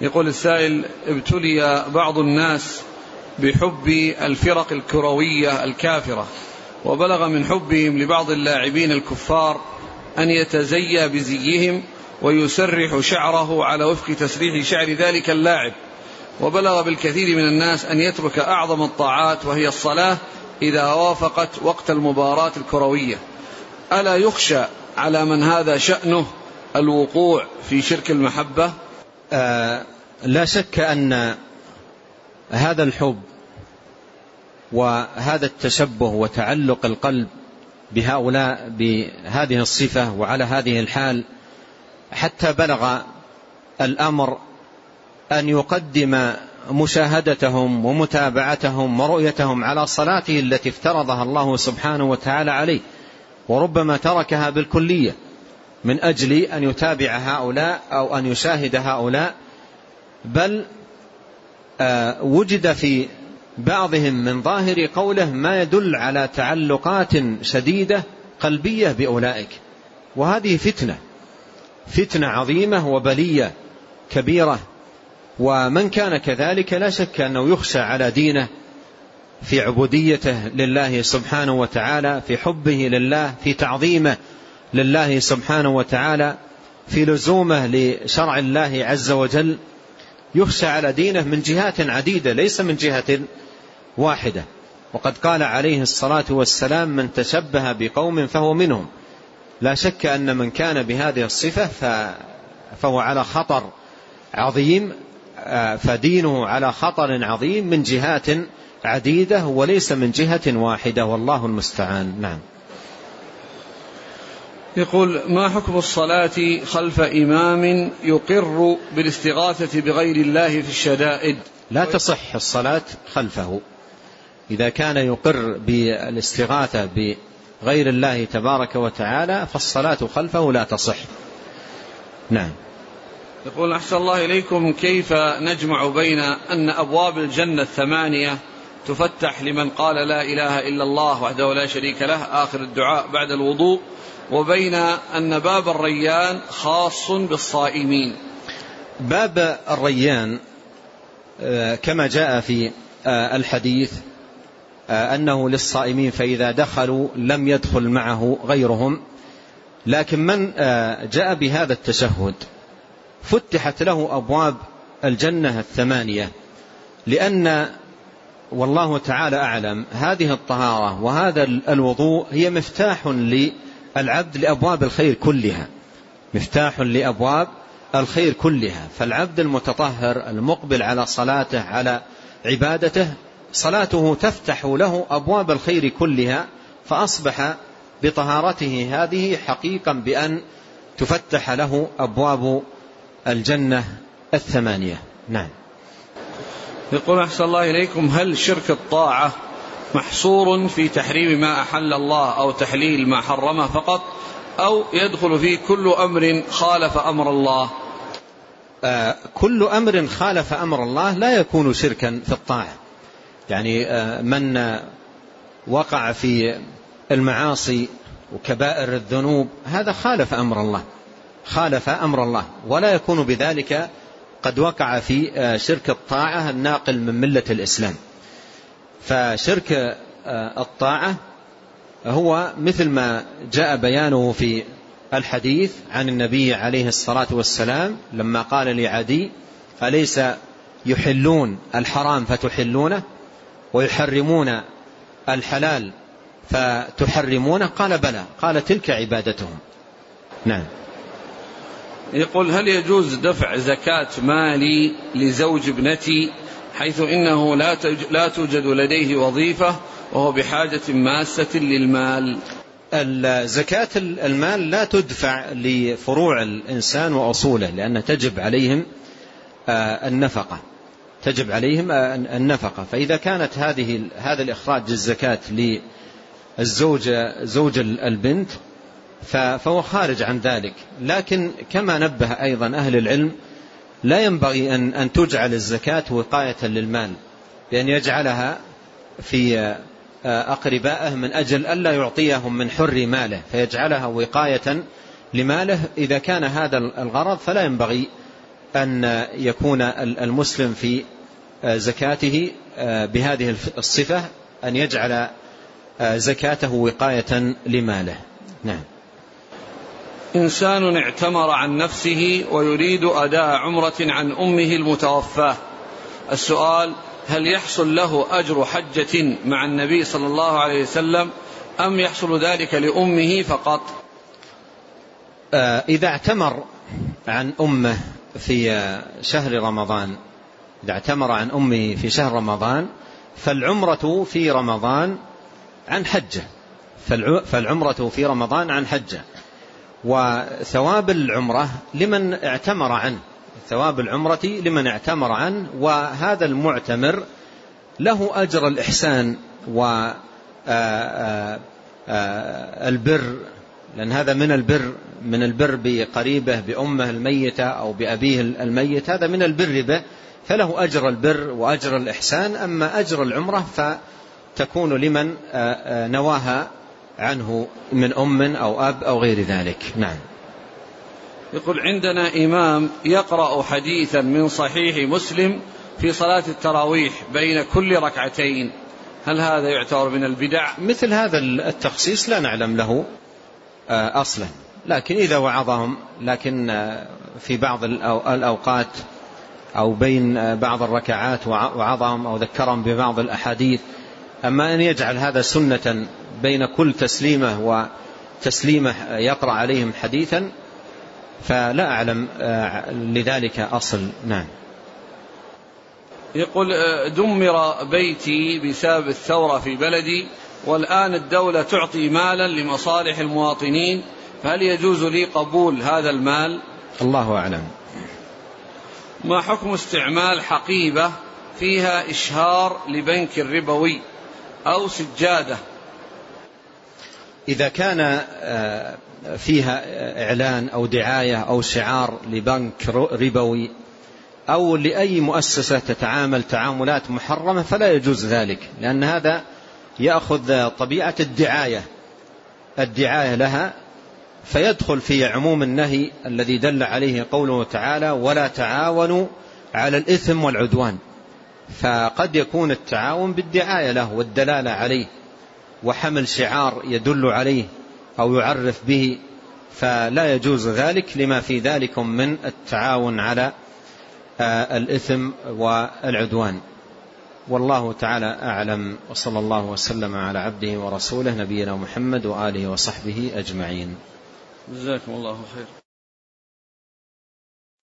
يقول السائل ابتلي بعض الناس بحب الفرق الكروية الكافرة وبلغ من حبهم لبعض اللاعبين الكفار أن يتزيى بزيهم ويسرح شعره على وفق تسريح شعر ذلك اللاعب. وبلغ بالكثير من الناس أن يترك أعظم الطاعات وهي الصلاة إذا وافقت وقت المباراة الكروية. ألا يخشى على من هذا شأنه الوقوع في شرك المحبة؟ لا شك أن هذا الحب وهذا التشبه وتعلق القلب بهؤلاء بهذه الصفة وعلى هذه الحال حتى بلغ الأمر أن يقدم مشاهدتهم ومتابعتهم ورؤيتهم على صلاته التي افترضها الله سبحانه وتعالى عليه وربما تركها بالكلية. من أجل أن يتابع هؤلاء أو أن يشاهد هؤلاء بل آه، وجد في بعضهم من ظاهر قوله ما يدل على تعلقات شديدة قلبية بأولئك. وهذه فتنة فتنة عظيمة وبلية كبيرة. ومن كان كذلك لا شك أنه يخشى على دينه في عبوديته لله سبحانه وتعالى في حبه لله في تعظيمه لله سبحانه وتعالى في لزومه لشرع الله عز وجل يخشى على دينه من جهات عديدة ليس من جهة واحدة. وقد قال عليه الصلاة والسلام من تشبه بقوم فهو منهم. لا شك أن من كان بهذه الصفة فهو على خطر عظيم فدينه على خطر عظيم من جهات عديدة وليس من جهة واحدة والله المستعان. نعم. يقول ما حكم الصلاة خلف إمام يقر بالاستغاثة بغير الله في الشدائد؟ لا تصح الصلاة خلفه. إذا كان يقر بالاستغاثة بغير الله تبارك وتعالى فالصلاة خلفه لا تصح. نعم. يقول أحسن الله إليكم كيف نجمع بين أن أبواب الجنة الثمانية تفتح لمن قال لا إله إلا الله وحده لا شريك له آخر الدعاء بعد الوضوء. وبين أن باب الريان خاص بالصائمين. باب الريان آه، كما جاء في آه، الحديث آه، أنه للصائمين فإذا دخلوا لم يدخل معه غيرهم. لكن من جاء بهذا التشهد؟ فتحت له أبواب الجنة الثمانية لأن والله تعالى أعلم هذه الطهارة وهذا الوضوء هي مفتاح للعبد لأبواب الخير كلها. مفتاح لأبواب الخير كلها. فالعبد المتطهر المقبل على صلاته على عبادته صلاته تفتح له أبواب الخير كلها فأصبح بطهارته هذه حقيقا بأن تفتح له أبواب الجنة الثمانية. نعم. يقول أحسن الله إليكم هل شرك الطاعة محصور في تحريم ما أحل الله أو تحليل ما حرمه فقط أو يدخل فيه كل أمر خالف أمر الله؟ آه كل أمر خالف أمر الله لا يكون شركا في الطاعة. يعني آه من وقع في المعاصي وكبائر الذنوب هذا خالف أمر الله خالف أمر الله ولا يكون بذلك قد وقع في آه، شرك الطاعة الناقل من ملة الإسلام. فشرك آه، الطاعة هو مثل ما جاء بيانه في الحديث عن النبي عليه الصلاة والسلام لما قال لعدي أليس يحلون الحرام فتحلونه ويحرمون الحلال فتحرمونه؟ قال بلى. قال تلك عبادتهم. نعم. يقول هل يجوز دفع زكاة مالي لزوج ابنتي حيث إنه لا, لا توجد لديه وظيفة وهو بحاجة ماسة للمال؟ زكاة المال لا تدفع لفروع الإنسان وأصوله لأن تجب عليهم آه، النفقة. تجب عليهم آه، النفقة. فإذا كانت هذه هذا الإخراج الزكاة للزوج زوج البنت فهو خارج عن ذلك. لكن كما نبه أيضا أهل العلم لا ينبغي أن, أن تجعل الزكاة وقاية للمال. بأن يجعلها في آه، أقربائه من أجل ألا يعطيهم من حر ماله فيجعلها وقاية لماله. إذا كان هذا الغرض فلا ينبغي أن يكون المسلم في زكاته بهذه الصفة أن يجعل زكاته وقاية لماله. نعم. إنسان اعتمر عن نفسه ويريد أداء عمرة عن أمه المتوفاة. السؤال هل يحصل له أجر حجة مع النبي صلى الله عليه وسلم أم يحصل ذلك لأمه فقط؟ آه، إذا اعتمر عن أمه في شهر رمضان إذا اعتمر عن أمه في شهر رمضان فالعمرة في رمضان عن حجة. فالعمرة في رمضان عن حجة. وثواب العمرة لمن اعتمر عنه. ثواب العمرة لمن اعتمر عنه وهذا المعتمر له أجر الإحسان والبر لأن هذا من البر من البر بقريبه بأمه الميتة أو بأبيه الميت هذا من البر به فله أجر البر وأجر الإحسان. أما أجر العمرة فتكون لمن نواها عنه من أم أو أب أو غير ذلك. نعم. يقول عندنا إمام يقرأ حديثا من صحيح مسلم في صلاة التراويح بين كل ركعتين. هل هذا يعتبر من البدع؟ مثل هذا التخصيص لا نعلم له آه، أصلا. لكن إذا وعظهم لكن آه، في بعض الأوقات أو بين آه، بعض الركعات وعظهم أو ذكرهم ببعض الأحاديث أما أن يجعل هذا سنة بين كل تسليمة وتسليمة يقرأ عليهم حديثا فلا أعلم لذلك أصل. نعم. يقول دمر بيتي بسبب الثورة في بلدي والآن الدولة تعطي مالا لمصالح المواطنين فهل يجوز لي قبول هذا المال؟ الله أعلم. ما حكم استعمال حقيبة فيها إشهار لبنك الربوي أو سجادة؟ إذا كان آه، فيها إعلان أو دعاية أو شعار لبنك ربوي أو لأي مؤسسة تتعامل تعاملات محرمة فلا يجوز ذلك لأن هذا يأخذ طبيعة الدعاية. الدعاية لها فيدخل في عموم النهي الذي دل عليه قوله تعالى ولا تعاونوا على الإثم والعدوان فقد يكون التعاون بالدعاية له والدلالة عليه. وحمل شعار يدل عليه أو يعرف به فلا يجوز ذلك لما في ذلك من التعاون على آه، الإثم والعدوان. والله تعالى أعلم وصلى الله وسلم على عبده ورسوله نبينا محمد وآله وصحبه أجمعين. جزاكم الله خير.